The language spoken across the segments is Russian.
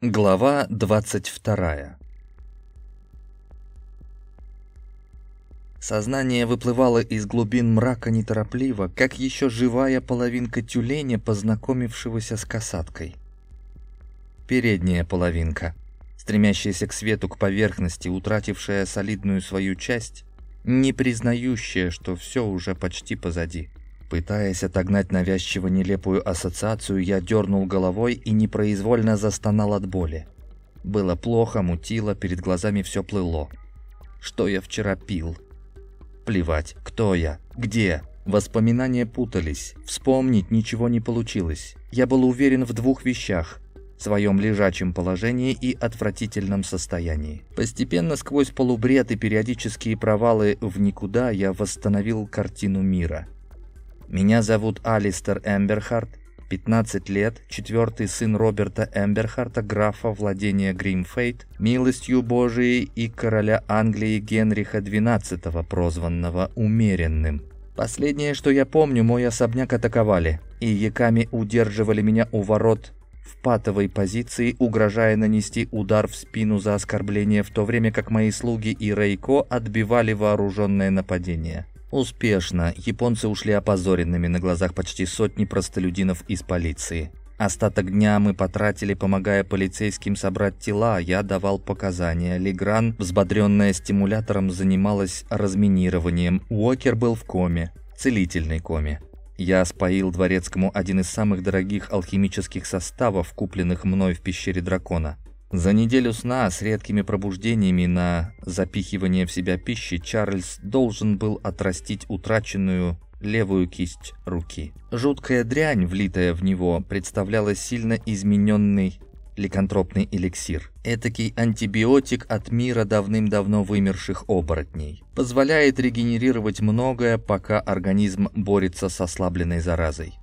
Глава 22 Сознание выплывало из глубин мрака неторопливо, как еще живая половинка тюленя, познакомившегося с касаткой. Передняя половинка, стремящаяся к свету, к поверхности, утратившая солидную свою часть, не признающая, что все уже почти позади. Пытаясь отогнать навязчиво нелепую ассоциацию, я дернул головой и непроизвольно застонал от боли. Было плохо, мутило, перед глазами все плыло. Что я вчера пил? Плевать, кто я, где? Воспоминания путались, вспомнить ничего не получилось. Я был уверен в двух вещах – своем лежачем положении и отвратительном состоянии. Постепенно сквозь полубред и периодические провалы в никуда я восстановил картину мира – меня зовут Алистер Эмберхарт, 15 лет, четвертый сын Роберта Эмберхарта, графа владения Гримфейт, милостью Божией и короля Англии Генриха XII, прозванного Умеренным. Последнее, что я помню, мой особняк атаковали, и яками удерживали меня у ворот в патовой позиции, угрожая нанести удар в спину за оскорбление, в то время как мои слуги и Рейко отбивали вооруженное нападение. Успешно. Японцы ушли опозоренными на глазах почти сотни простолюдинов из полиции. Остаток дня мы потратили, помогая полицейским собрать тела, я давал показания. Легран, взбодренная стимулятором, занималась разминированием. Уокер был в коме, целительной коме. Я споил дворецкому один из самых дорогих алхимических составов, купленных мной в пещере дракона. За неделю сна с редкими пробуждениями на запихивание в себя пищи Чарльз должен был отрастить утраченную левую кисть руки. Жуткая дрянь, влитая в него, представляла сильно измененный ликантропный эликсир. Этакий антибиотик от мира давным-давно вымерших оборотней. Позволяет регенерировать многое, пока организм борется с ослабленной заразой.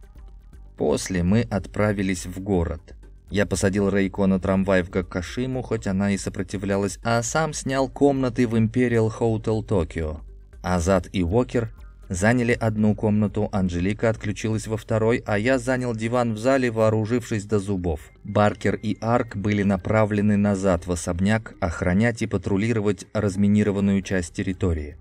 После мы отправились в город. Я посадил Рейко на трамвай в Гаккашиму, хоть она и сопротивлялась, а сам снял комнаты в Imperial Hotel Tokyo. Азат и Уокер заняли одну комнату, Анжелика отключилась во второй, а я занял диван в зале, вооружившись до зубов. Баркер и Арк были направлены назад в особняк, охранять и патрулировать разминированную часть территории.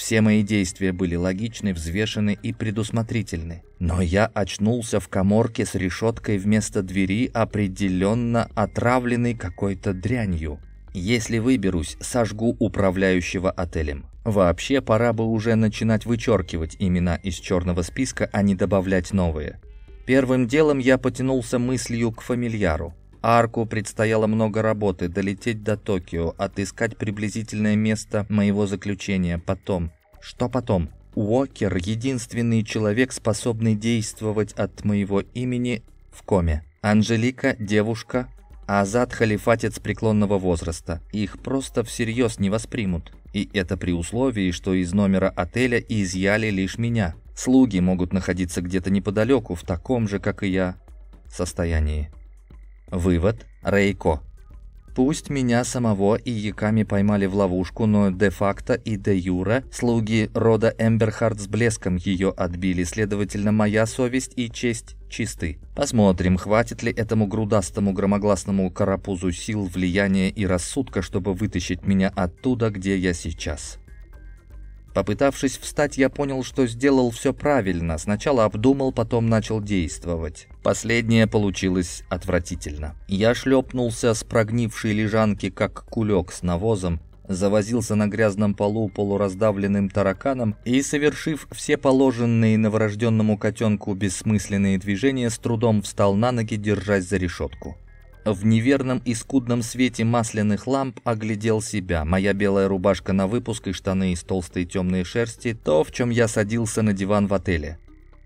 Все мои действия были логичны, взвешены и предусмотрительны. Но я очнулся в коморке с решеткой вместо двери, определенно отравленной какой-то дрянью. Если выберусь, сожгу управляющего отелем. Вообще, пора бы уже начинать вычеркивать имена из черного списка, а не добавлять новые. Первым делом я потянулся мыслью к фамильяру. Арку предстояло много работы, долететь до Токио, отыскать приблизительное место моего заключения. Потом. Что потом? Уокер — единственный человек, способный действовать от моего имени в коме. Анжелика — девушка, а Азат — халифатец преклонного возраста. Их просто всерьез не воспримут. И это при условии, что из номера отеля изъяли лишь меня. Слуги могут находиться где-то неподалеку, в таком же, как и я, состоянии. Вывод. Рейко. Пусть меня самого и Яками поймали в ловушку, но де-факто и де-юра слуги рода Эмберхард с блеском ее отбили, следовательно, моя совесть и честь чисты. Посмотрим, хватит ли этому грудастому громогласному карапузу сил, влияния и рассудка, чтобы вытащить меня оттуда, где я сейчас. Попытавшись встать, я понял, что сделал все правильно. Сначала обдумал, потом начал действовать. Последнее получилось отвратительно. Я шлепнулся с прогнившей лежанки, как кулек с навозом, завозился на грязном полу полураздавленным тараканом и, совершив все положенные новорожденному котенку бессмысленные движения, с трудом встал на ноги, держась за решетку. В неверном и скудном свете масляных ламп оглядел себя. Моя белая рубашка на выпуск и штаны из толстой темной шерсти, то, в чем я садился на диван в отеле.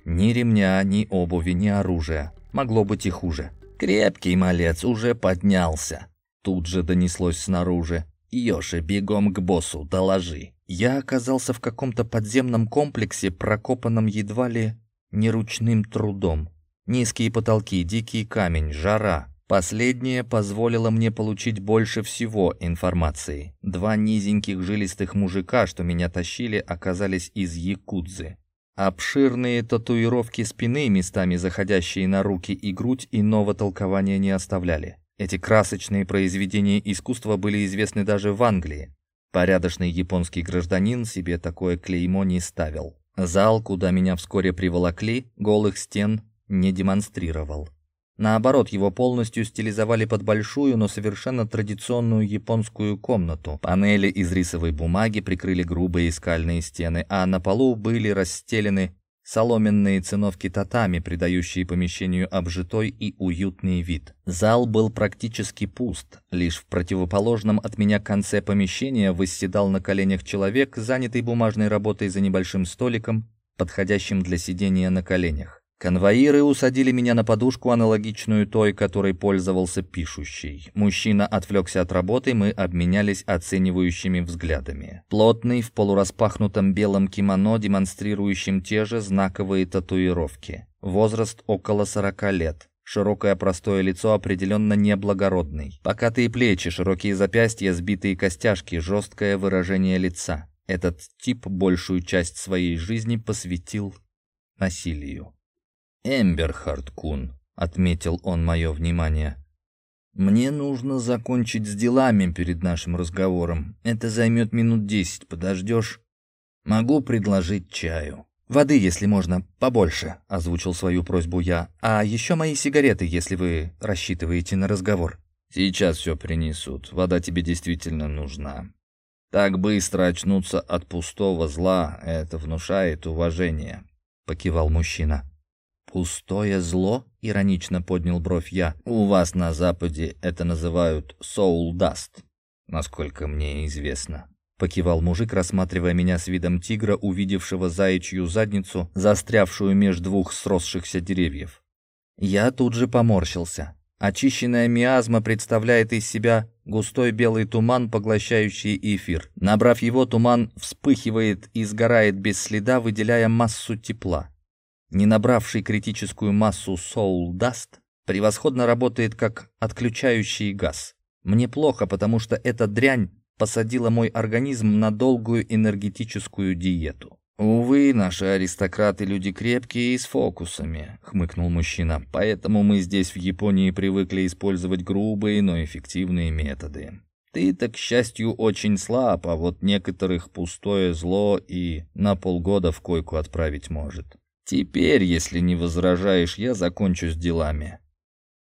Ни ремня, ни обуви, ни оружия. Могло быть и хуже. Крепкий малец уже поднялся. Тут же донеслось снаружи. «Йоши, бегом к боссу, доложи». Я оказался в каком-то подземном комплексе, прокопанном едва ли неручным трудом. Низкие потолки, дикий камень, жара, Последнее позволило мне получить больше всего информации. Два низеньких жилистых мужика, что меня тащили, оказались из Якудзы. Обширные татуировки спины, местами заходящие на руки и грудь, иного толкования не оставляли. Эти красочные произведения искусства были известны даже в Англии. Порядочный японский гражданин себе такое клеймо не ставил. Зал, куда меня вскоре приволокли, голых стен не демонстрировал. Наоборот, его полностью стилизовали под большую, но совершенно традиционную японскую комнату. Панели из рисовой бумаги прикрыли грубые скальные стены, а на полу были расстелены соломенные циновки татами, придающие помещению обжитой и уютный вид. Зал был практически пуст. Лишь в противоположном от меня конце помещения восседал на коленях человек, занятый бумажной работой за небольшим столиком, подходящим для сидения на коленях. Конвоиры усадили меня на подушку, аналогичную той, которой пользовался пишущий. Мужчина отвлекся от работы, мы обменялись оценивающими взглядами. Плотный, в полураспахнутом белом кимоно, демонстрирующим те же знаковые татуировки. Возраст около сорока лет. Широкое простое лицо определенно неблагородный. Покатые плечи, широкие запястья, сбитые костяшки, жесткое выражение лица. Этот тип большую часть своей жизни посвятил насилию. «Эмберхард Кун», — отметил он мое внимание. «Мне нужно закончить с делами перед нашим разговором. Это займет минут десять. Подождешь? Могу предложить чаю». «Воды, если можно, побольше», — озвучил свою просьбу я. «А еще мои сигареты, если вы рассчитываете на разговор». «Сейчас все принесут. Вода тебе действительно нужна. Так быстро очнуться от пустого зла — это внушает уважение», — покивал мужчина. «Пустое зло?» — иронично поднял бровь я. «У вас на Западе это называют soul dust, насколько мне известно». Покивал мужик, рассматривая меня с видом тигра, увидевшего заячью задницу, застрявшую меж двух сросшихся деревьев. Я тут же поморщился. Очищенная миазма представляет из себя густой белый туман, поглощающий эфир. Набрав его, туман вспыхивает и сгорает без следа, выделяя массу тепла не набравший критическую массу Soul Dust, превосходно работает как отключающий газ. Мне плохо, потому что эта дрянь посадила мой организм на долгую энергетическую диету. «Увы, наши аристократы люди крепкие и с фокусами», — хмыкнул мужчина. «Поэтому мы здесь в Японии привыкли использовать грубые, но эффективные методы. Ты-то, к счастью, очень слаб, а вот некоторых пустое зло и на полгода в койку отправить может. Теперь, если не возражаешь, я закончу с делами.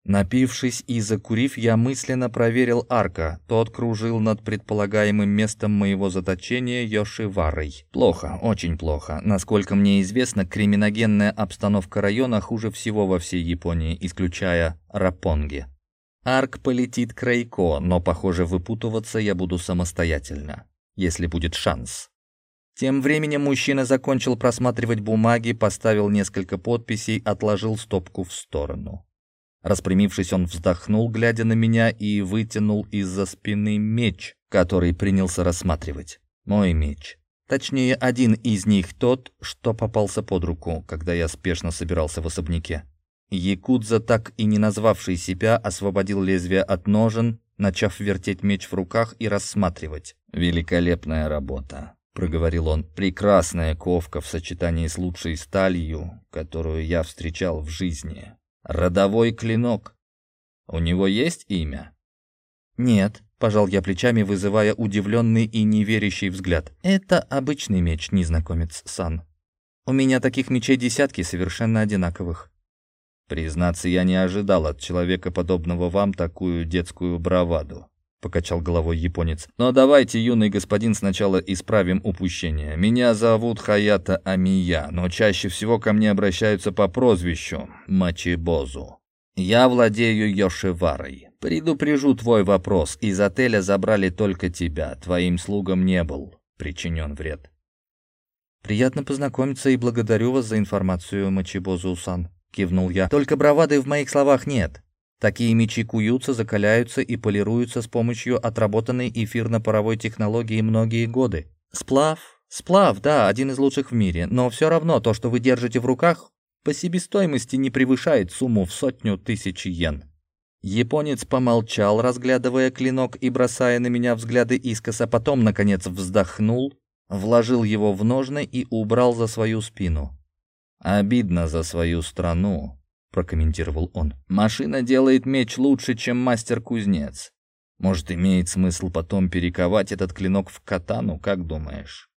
Напившись и закурив, я мысленно проверил Арка. Тот кружил над предполагаемым местом моего заточения Йошиварой. Плохо, очень плохо. Насколько мне известно, криминогенная обстановка района хуже всего во всей Японии, исключая Рапонги. Арк полетит к Рейко, но, похоже, выпутываться я буду самостоятельно, если будет шанс. Тем временем мужчина закончил просматривать бумаги, поставил несколько подписей, отложил стопку в сторону. Распрямившись, он вздохнул, глядя на меня, и вытянул из-за спины меч, который принялся рассматривать. Мой меч. Точнее, один из них тот, что попался под руку, когда я спешно собирался в особняке. Якудза, так и не назвавший себя, освободил лезвие от ножен, начав вертеть меч в руках и рассматривать. «Великолепная работа. — проговорил он. «Прекрасная ковка в сочетании с лучшей сталью, которую я встречал в жизни. Родовой клинок. У него есть имя?» «Нет», — пожал я плечами, вызывая удивленный и неверящий взгляд. «Это обычный меч, незнакомец Сан. У меня таких мечей десятки совершенно одинаковых». «Признаться, я не ожидал от человека, подобного вам, такую детскую браваду. — покачал головой японец. «Но давайте, юный господин, сначала исправим упущение. Меня зовут Хаята Амия, но чаще всего ко мне обращаются по прозвищу Мачибозу. Я владею Йошиварой. Предупрежу твой вопрос. Из отеля забрали только тебя. Твоим слугам не был причинен вред». «Приятно познакомиться и благодарю вас за информацию, Мачибозу-сан», — кивнул я. «Только бравады в моих словах нет. Такие мечи куются, закаляются и полируются с помощью отработанной эфирно-паровой технологии многие годы. Сплав? Сплав, да, один из лучших в мире, но все равно то, что вы держите в руках, по себестоимости не превышает сумму в сотню тысяч йен. Японец помолчал, разглядывая клинок и бросая на меня взгляды искоса, потом, наконец, вздохнул, вложил его в ножны и убрал за свою спину. Обидно за свою страну, прокомментировал он. «Машина делает меч лучше, чем мастер-кузнец. Может, имеет смысл потом перековать этот клинок в катану, как думаешь?»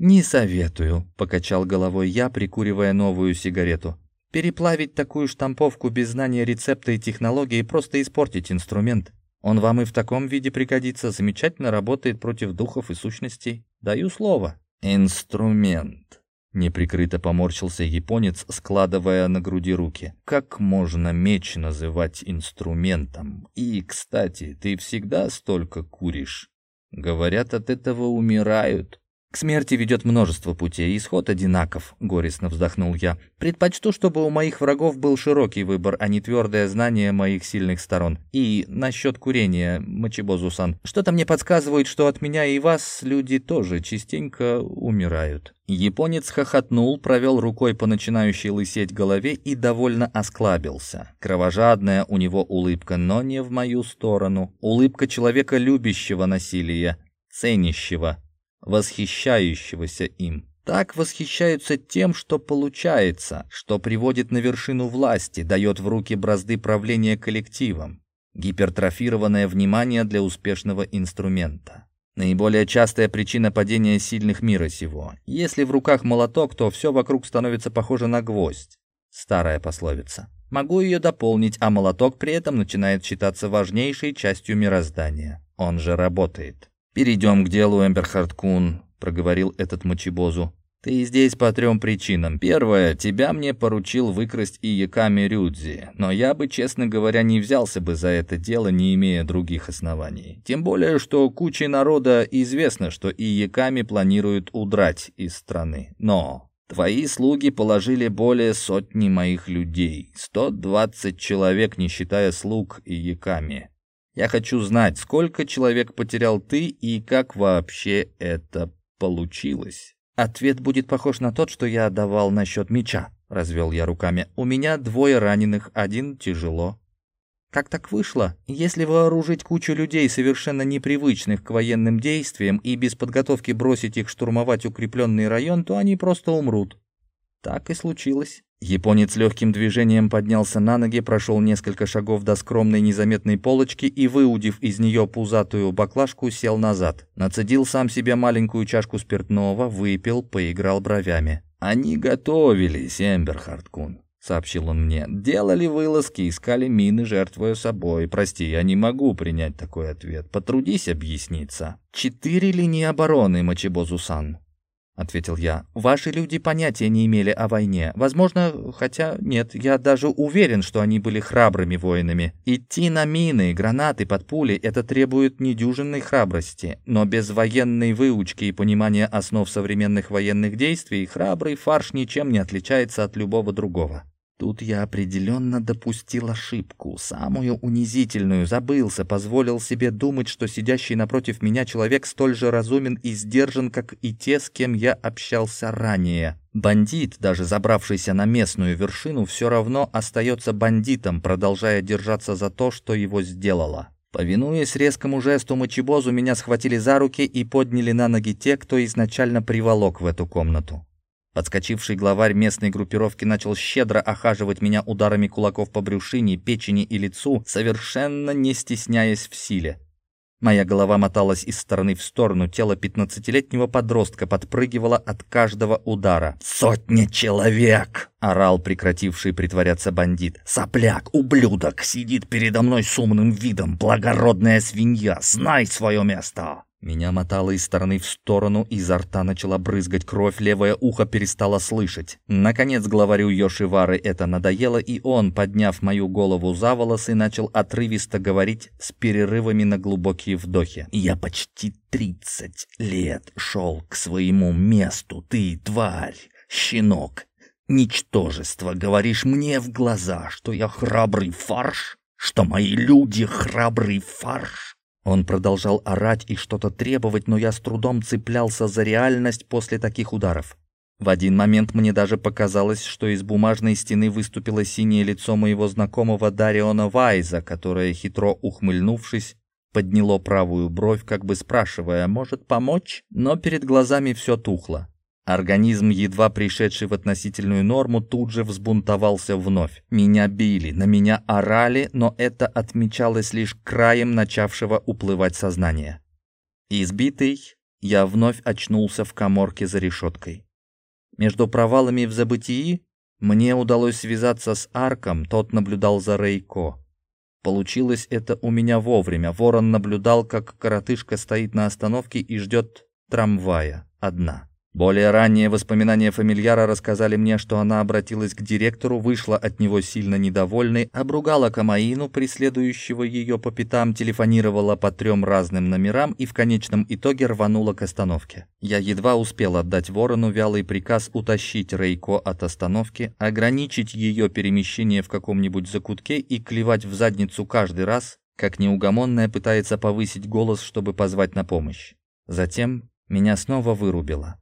«Не советую», — покачал головой я, прикуривая новую сигарету. «Переплавить такую штамповку без знания рецепта и технологии просто испортить инструмент. Он вам и в таком виде пригодится, замечательно работает против духов и сущностей. Даю слово». «Инструмент», — неприкрыто поморщился японец, складывая на груди руки. «Как можно меч называть инструментом? И, кстати, ты всегда столько куришь?» «Говорят, от этого умирают». К смерти ведет множество путей, исход одинаков, горестно вздохнул я. Предпочту, чтобы у моих врагов был широкий выбор, а не твердое знание моих сильных сторон. И насчет курения, Мачибозу-сан, что-то мне подсказывает, что от меня и вас люди тоже частенько умирают. Японец хохотнул, провел рукой по начинающей лысеть голове и довольно осклабился. Кровожадная у него улыбка, но не в мою сторону. Улыбка человека, любящего насилия, ценящего восхищающегося им. Так восхищаются тем, что получается, что приводит на вершину власти, дает в руки бразды правления коллективом. Гипертрофированное внимание для успешного инструмента. Наиболее частая причина падения сильных мира сего. Если в руках молоток, то все вокруг становится похоже на гвоздь. Старая пословица. Могу ее дополнить, а молоток при этом начинает считаться важнейшей частью мироздания. Он же работает. «Перейдем к делу, Эмберхард Кун», — проговорил этот мочебозу. «Ты здесь по трем причинам. Первое, тебя мне поручил выкрасть Ияками Рюдзи, но я бы, честно говоря, не взялся бы за это дело, не имея других оснований. Тем более, что куче народа известно, что Ияками планируют удрать из страны. Но Твои слуги положили более сотни моих людей, 120 человек, не считая слуг и яками. Я хочу знать, сколько человек потерял ты и как вообще это получилось. Ответ будет похож на тот, что я давал насчет меча, развел я руками. У меня двое раненых, один тяжело. Как так вышло? Если вооружить кучу людей, совершенно непривычных к военным действиям, и без подготовки бросить их штурмовать укрепленный район, то они просто умрут. Так и случилось. Японец легким движением поднялся на ноги, прошел несколько шагов до скромной незаметной полочки и, выудив из нее пузатую баклажку, сел назад. Нацедил сам себе маленькую чашку спиртного, выпил, поиграл бровями. «Они готовились, Эмберхард Кун», — сообщил он мне. «Делали вылазки, искали мины, жертвуя собой. Прости, я не могу принять такой ответ. Потрудись объясниться». «Четыре линии обороны, Мачибозу-сан», ответил я. «Ваши люди понятия не имели о войне. Возможно, хотя нет, я даже уверен, что они были храбрыми воинами. Идти на мины, гранаты под пули — это требует недюжинной храбрости. Но без военной выучки и понимания основ современных военных действий храбрый фарш ничем не отличается от любого другого. Тут я определенно допустил ошибку, самую унизительную, забылся, позволил себе думать, что сидящий напротив меня человек столь же разумен и сдержан, как и те, с кем я общался ранее. Бандит, даже забравшийся на местную вершину, все равно остается бандитом, продолжая держаться за то, что его сделало. Повинуясь резкому жесту мочебозу, меня схватили за руки и подняли на ноги те, кто изначально приволок в эту комнату. Подскочивший главарь местной группировки начал щедро охаживать меня ударами кулаков по брюшине, печени и лицу, совершенно не стесняясь в силе. Моя голова моталась из стороны в сторону, тело пятнадцатилетнего подростка подпрыгивало от каждого удара. «Сотня человек!» — орал прекративший притворяться бандит. «Сопляк, ублюдок, сидит передо мной с умным видом, благородная свинья, знай свое место!» Меня мотало из стороны в сторону, изо рта начала брызгать кровь, левое ухо перестало слышать. Наконец главарю Йошивары это надоело, и он, подняв мою голову за волосы, начал отрывисто говорить с перерывами на глубокие вдохи. «Я почти тридцать лет шел к своему месту, ты, тварь, щенок, ничтожество, говоришь мне в глаза, что я храбрый фарш, что мои люди храбрый фарш». Он продолжал орать и что-то требовать, но я с трудом цеплялся за реальность после таких ударов. В один момент мне даже показалось, что из бумажной стены выступило синее лицо моего знакомого Дариона Вайза, которое, хитро ухмыльнувшись, подняло правую бровь, как бы спрашивая, может помочь? Но перед глазами все тухло. Организм, едва пришедший в относительную норму, тут же взбунтовался вновь. Меня били, на меня орали, но это отмечалось лишь краем начавшего уплывать сознания. Избитый, я вновь очнулся в коморке за решеткой. Между провалами в забытии мне удалось связаться с Арком, тот наблюдал за Рейко. Получилось это у меня вовремя. Ворон наблюдал, как коротышка стоит на остановке и ждет трамвая. Одна. Более ранние воспоминания фамильяра рассказали мне, что она обратилась к директору, вышла от него сильно недовольной, обругала Камаину, преследующего ее по пятам, телефонировала по трем разным номерам и в конечном итоге рванула к остановке. Я едва успел отдать ворону вялый приказ утащить Рейко от остановки, ограничить ее перемещение в каком-нибудь закутке и клевать в задницу каждый раз, как неугомонная пытается повысить голос, чтобы позвать на помощь. Затем меня снова вырубило.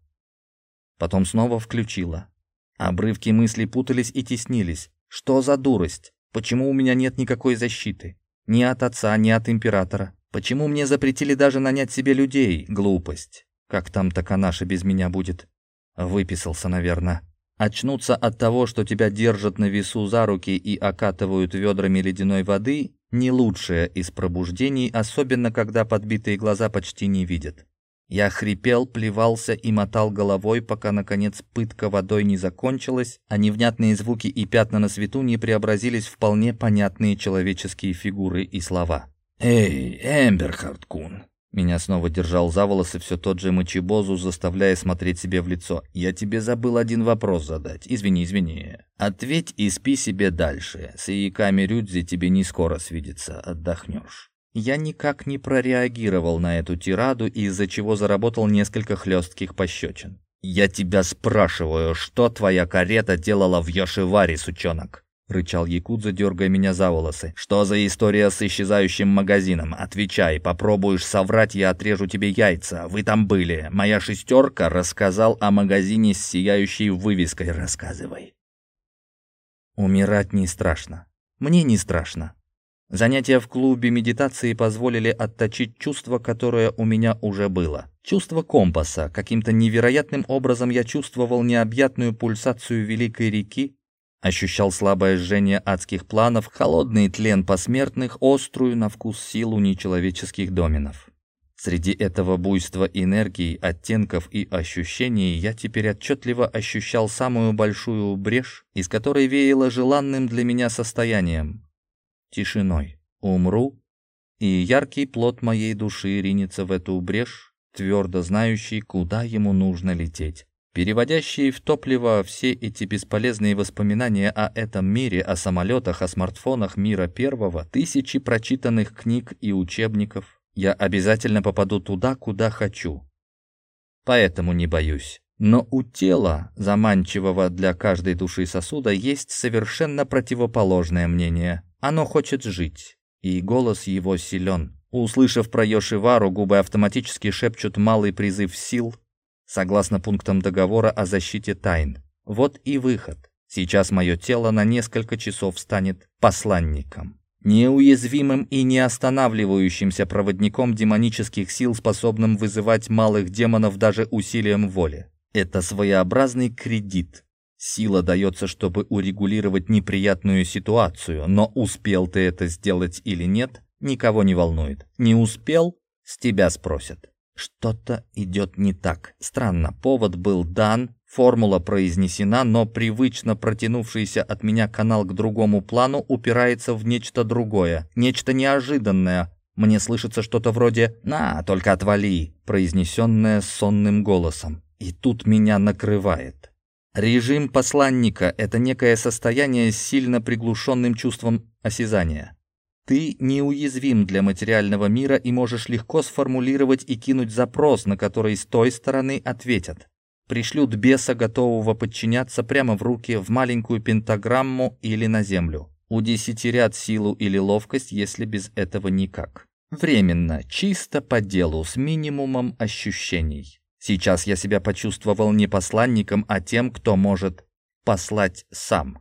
Потом снова включила. Обрывки мыслей путались и теснились. Что за дурость? Почему у меня нет никакой защиты? Ни от отца, ни от императора. Почему мне запретили даже нанять себе людей? Глупость. Как там Таканаша без меня будет? Выписался, наверное. Очнуться от того, что тебя держат на весу за руки и окатывают ведрами ледяной воды, не лучшее из пробуждений, особенно когда подбитые глаза почти не видят. Я хрипел, плевался и мотал головой, пока, наконец, пытка водой не закончилась, а невнятные звуки и пятна на свету не преобразились в вполне понятные человеческие фигуры и слова. «Эй, Эмберхард Кун!» Меня снова держал за волосы все тот же Мочебозу, заставляя смотреть себе в лицо. «Я тебе забыл один вопрос задать. Извини, извини. Ответь и спи себе дальше. С Ияками Рюдзи тебе не скоро свидится. Отдохнешь». Я никак не прореагировал на эту тираду, из-за чего заработал несколько хлестких пощечин. «Я тебя спрашиваю, что твоя карета делала в Йошиваре, сучонок?» — рычал Якудза, дергая меня за волосы. «Что за история с исчезающим магазином? Отвечай, попробуешь соврать, я отрежу тебе яйца. Вы там были. Моя шестерка рассказал о магазине с сияющей вывеской. Рассказывай». Умирать не страшно. Мне не страшно. Занятия в клубе медитации позволили отточить чувство, которое у меня уже было. Чувство компаса. Каким-то невероятным образом я чувствовал необъятную пульсацию великой реки, ощущал слабое жжение адских планов, холодный тлен посмертных, острую на вкус силу нечеловеческих доменов. Среди этого буйства энергии, оттенков и ощущений я теперь отчетливо ощущал самую большую брешь, из которой веяло желанным для меня состоянием тишиной. Умру, и яркий плод моей души ринется в эту брешь, твердо знающий, куда ему нужно лететь. Переводящие в топливо все эти бесполезные воспоминания о этом мире, о самолетах, о смартфонах мира первого, тысячи прочитанных книг и учебников, я обязательно попаду туда, куда хочу. Поэтому не боюсь. Но у тела, заманчивого для каждой души сосуда, есть совершенно противоположное мнение. Оно хочет жить, и голос его силен. Услышав про Йошивару, губы автоматически шепчут малый призыв сил, согласно пунктам договора о защите тайн. Вот и выход. Сейчас мое тело на несколько часов станет посланником. Неуязвимым и неостанавливающимся проводником демонических сил, способным вызывать малых демонов даже усилием воли. Это своеобразный кредит, Сила дается, чтобы урегулировать неприятную ситуацию, но успел ты это сделать или нет, никого не волнует. Не успел, с тебя спросят. Что-то идет не так. Странно, повод был дан, формула произнесена, но привычно протянувшийся от меня канал к другому плану упирается в нечто другое, нечто неожиданное. Мне слышится что-то вроде «На, только отвали», произнесенное сонным голосом. И тут меня накрывает. Режим посланника — это некое состояние с сильно приглушенным чувством осязания. Ты неуязвим для материального мира и можешь легко сформулировать и кинуть запрос, на который с той стороны ответят. Пришлют беса, готового подчиняться прямо в руки, в маленькую пентаграмму или на землю. Удесятерят силу или ловкость, если без этого никак. Временно, чисто по делу, с минимумом ощущений. Сейчас я себя почувствовал не посланником, а тем, кто может послать сам.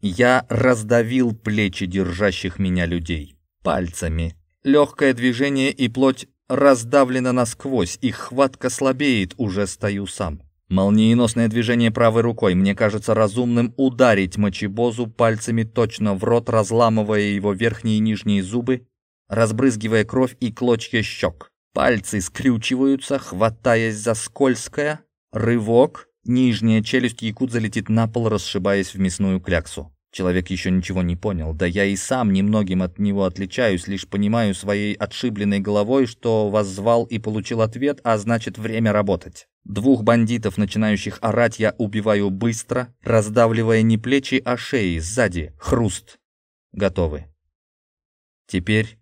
Я раздавил плечи держащих меня людей пальцами. Легкое движение и плоть раздавлена насквозь, их хватка слабеет, уже стою сам. Молниеносное движение правой рукой. Мне кажется разумным ударить мочебозу пальцами точно в рот, разламывая его верхние и нижние зубы, разбрызгивая кровь и клочья щек. Пальцы скрючиваются, хватаясь за скользкое. Рывок. Нижняя челюсть якудза летит на пол, расшибаясь в мясную кляксу. Человек еще ничего не понял, да я и сам немногим от него отличаюсь, лишь понимаю своей отшибленной головой, что воззвал и получил ответ, а значит время работать. Двух бандитов, начинающих орать, я убиваю быстро, раздавливая не плечи, а шеи сзади. Хруст. Готовы. Теперь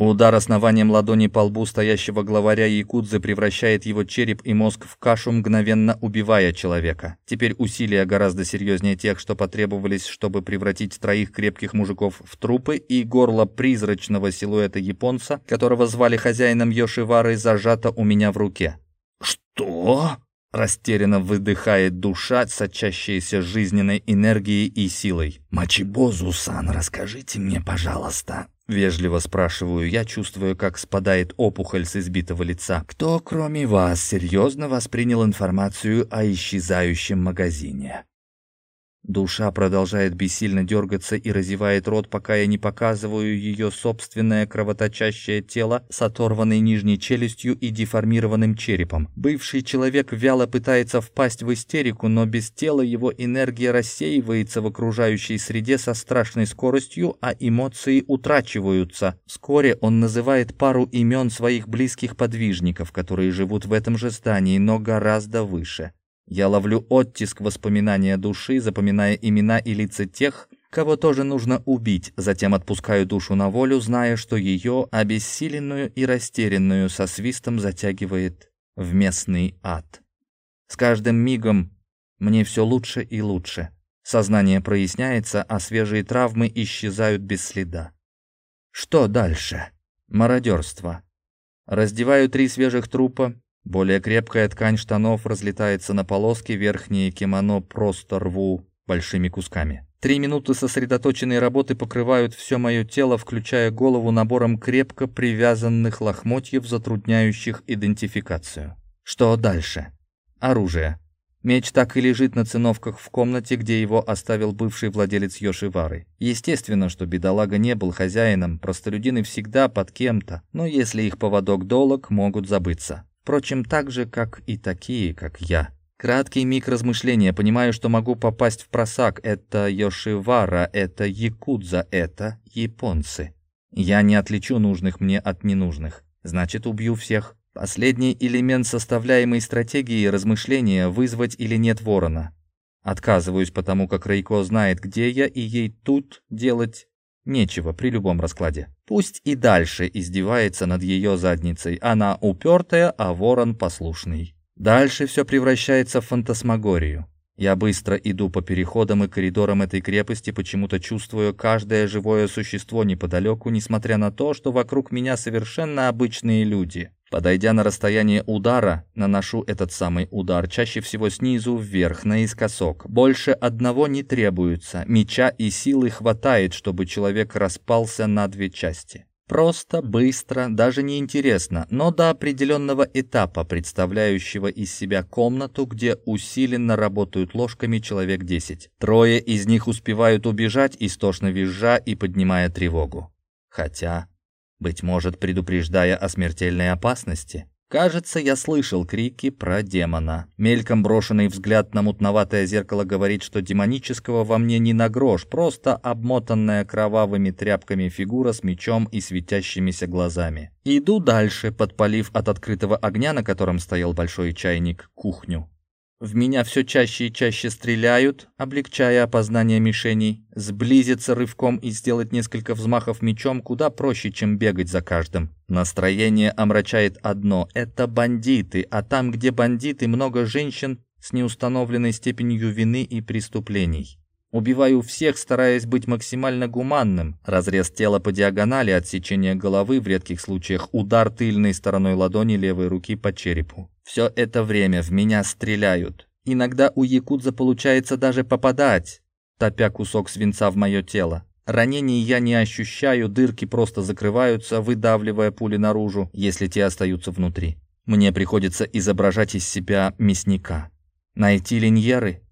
Удар основанием ладони по лбу стоящего главаря Якудзы превращает его череп и мозг в кашу, мгновенно убивая человека. Теперь усилия гораздо серьезнее тех, что потребовались, чтобы превратить троих крепких мужиков в трупы, и горло призрачного силуэта японца, которого звали хозяином Йошивары, зажато у меня в руке. «Что?» Растерянно выдыхает душа, сочащаяся жизненной энергией и силой. «Мачибозу-сан, расскажите мне, пожалуйста». Вежливо спрашиваю я, чувствую, как спадает опухоль с избитого лица. «Кто, кроме вас, серьезно воспринял информацию о исчезающем магазине?» Душа продолжает бессильно дергаться и разевает рот, пока я не показываю ее собственное кровоточащее тело с оторванной нижней челюстью и деформированным черепом. Бывший человек вяло пытается впасть в истерику, но без тела его энергия рассеивается в окружающей среде со страшной скоростью, а эмоции утрачиваются. Вскоре он называет пару имен своих близких подвижников, которые живут в этом же здании, но гораздо выше. Я ловлю оттиск воспоминания души, запоминая имена и лица тех, кого тоже нужно убить, затем отпускаю душу на волю, зная, что ее, обессиленную и растерянную, со свистом затягивает в местный ад. С каждым мигом мне все лучше и лучше. Сознание проясняется, а свежие травмы исчезают без следа. Что дальше? Мародерство. Раздеваю три свежих трупа, более крепкая ткань штанов разлетается на полоски, верхнее кимоно просто рву большими кусками. Три минуты сосредоточенной работы покрывают все мое тело, включая голову набором крепко привязанных лохмотьев, затрудняющих идентификацию. Что дальше? Оружие. Меч так и лежит на циновках в комнате, где его оставил бывший владелец Йошивары. Естественно, что бедолага не был хозяином, простолюдины всегда под кем-то, но если их поводок долог, могут забыться. Впрочем, так же, как и такие, как я. Краткий миг размышления. Понимаю, что могу попасть в просак. Это Йошивара, это Якудза, это японцы. Я не отличу нужных мне от ненужных. Значит, убью всех. Последний элемент составляемой стратегии размышления – вызвать или нет ворона. Отказываюсь, потому как Рейко знает, где я, и ей тут делать Нечего при любом раскладе. Пусть и дальше издевается над ее задницей. Она упертая, а ворон послушный. Дальше все превращается в фантасмагорию. Я быстро иду по переходам и коридорам этой крепости, почему-то чувствую каждое живое существо неподалеку, несмотря на то, что вокруг меня совершенно обычные люди. Подойдя на расстояние удара, наношу этот самый удар, чаще всего снизу вверх, наискосок. Больше одного не требуется, меча и силы хватает, чтобы человек распался на две части. Просто, быстро, даже не интересно, но до определенного этапа, представляющего из себя комнату, где усиленно работают ложками человек 10. Трое из них успевают убежать, истошно визжа и поднимая тревогу. Хотя, быть может, предупреждая о смертельной опасности. Кажется, я слышал крики про демона. Мельком брошенный взгляд на мутноватое зеркало говорит, что демонического во мне не на грош, просто обмотанная кровавыми тряпками фигура с мечом и светящимися глазами. Иду дальше, подпалив от открытого огня, на котором стоял большой чайник, кухню. В меня все чаще и чаще стреляют, облегчая опознание мишеней. Сблизиться рывком и сделать несколько взмахов мечом куда проще, чем бегать за каждым. Настроение омрачает одно – это бандиты, а там, где бандиты, много женщин с неустановленной степенью вины и преступлений. Убиваю всех, стараясь быть максимально гуманным. Разрез тела по диагонали, отсечение головы, в редких случаях удар тыльной стороной ладони левой руки по черепу. Все это время в меня стреляют. Иногда у якудза получается даже попадать, топя кусок свинца в мое тело. Ранений я не ощущаю, дырки просто закрываются, выдавливая пули наружу, если те остаются внутри. Мне приходится изображать из себя мясника. Найти линьеры?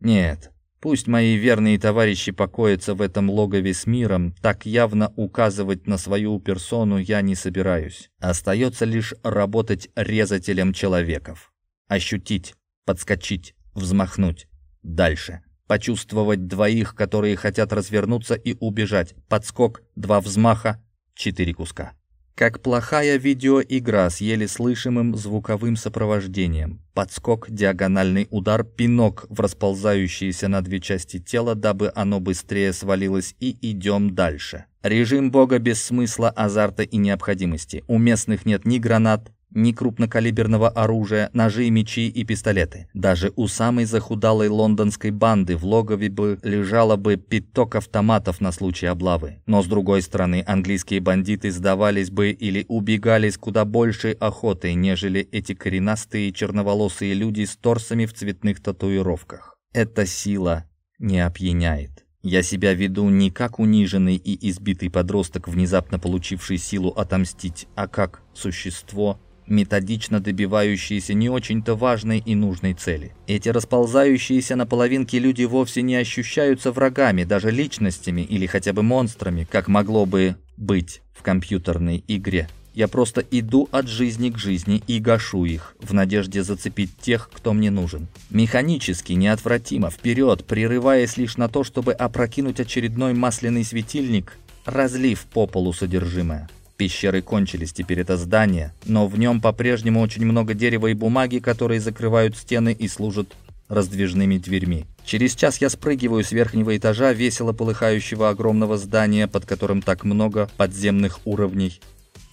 Нет, Пусть мои верные товарищи покоятся в этом логове с миром, так явно указывать на свою персону я не собираюсь. Остается лишь работать резателем человеков. Ощутить, подскочить, взмахнуть. Дальше. Почувствовать двоих, которые хотят развернуться и убежать. Подскок, два взмаха, четыре куска. Как плохая видеоигра с еле слышимым звуковым сопровождением. Подскок, диагональный удар, пинок в расползающиеся на две части тела, дабы оно быстрее свалилось, и идем дальше. Режим бога без смысла, азарта и необходимости. У местных нет ни гранат, ни крупнокалиберного оружия, ножи, мечи и пистолеты. Даже у самой захудалой лондонской банды в логове бы лежало бы пяток автоматов на случай облавы. Но с другой стороны, английские бандиты сдавались бы или убегали с куда большей охотой, нежели эти коренастые черноволосые люди с торсами в цветных татуировках. Эта сила не опьяняет. Я себя веду не как униженный и избитый подросток, внезапно получивший силу отомстить, а как существо, методично добивающиеся не очень-то важной и нужной цели. Эти расползающиеся на половинки люди вовсе не ощущаются врагами, даже личностями или хотя бы монстрами, как могло бы быть в компьютерной игре. Я просто иду от жизни к жизни и гашу их, в надежде зацепить тех, кто мне нужен. Механически, неотвратимо, вперед, прерываясь лишь на то, чтобы опрокинуть очередной масляный светильник, разлив по полу содержимое. Пещеры кончились, теперь это здание, но в нем по-прежнему очень много дерева и бумаги, которые закрывают стены и служат раздвижными дверьми. Через час я спрыгиваю с верхнего этажа весело полыхающего огромного здания, под которым так много подземных уровней,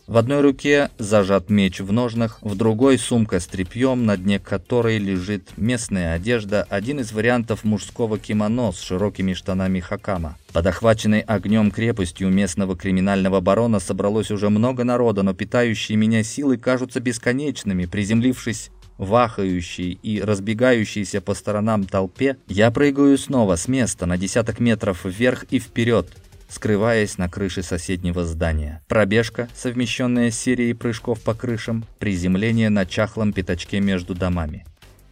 в одной руке зажат меч в ножнах, в другой сумка с тряпьем, на дне которой лежит местная одежда, один из вариантов мужского кимоно с широкими штанами хакама. Под охваченной огнем крепостью местного криминального барона собралось уже много народа, но питающие меня силы кажутся бесконечными. Приземлившись вахающей и разбегающейся по сторонам толпе, я прыгаю снова с места на десяток метров вверх и вперед, скрываясь на крыше соседнего здания. Пробежка, совмещенная с серией прыжков по крышам, приземление на чахлом пятачке между домами.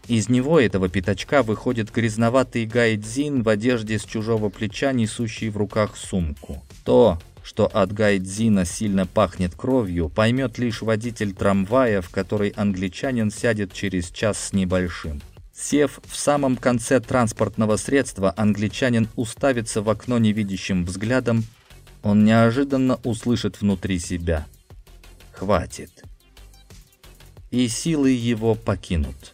Из него, этого пятачка, выходит грязноватый гайдзин в одежде с чужого плеча, несущий в руках сумку. То, что от гайдзина сильно пахнет кровью, поймет лишь водитель трамвая, в который англичанин сядет через час с небольшим. Сев в самом конце транспортного средства, англичанин уставится в окно невидящим взглядом, он неожиданно услышит внутри себя. «Хватит!» И силы его покинут.